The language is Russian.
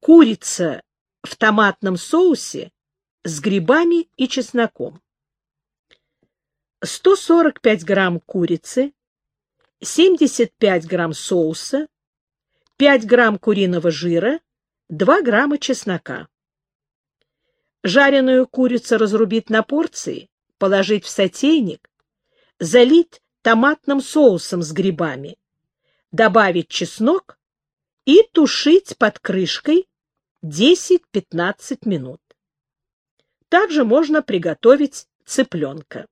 Курица в томатном соусе с грибами и чесноком. 145 грамм курицы, 75 грамм соуса, 5 грамм куриного жира, 2 грамма чеснока. Жареную курицу разрубить на порции, положить в сотейник, залить томатным соусом с грибами, добавить чеснок и тушить под крышкой 10-15 минут. Также можно приготовить цыпленка.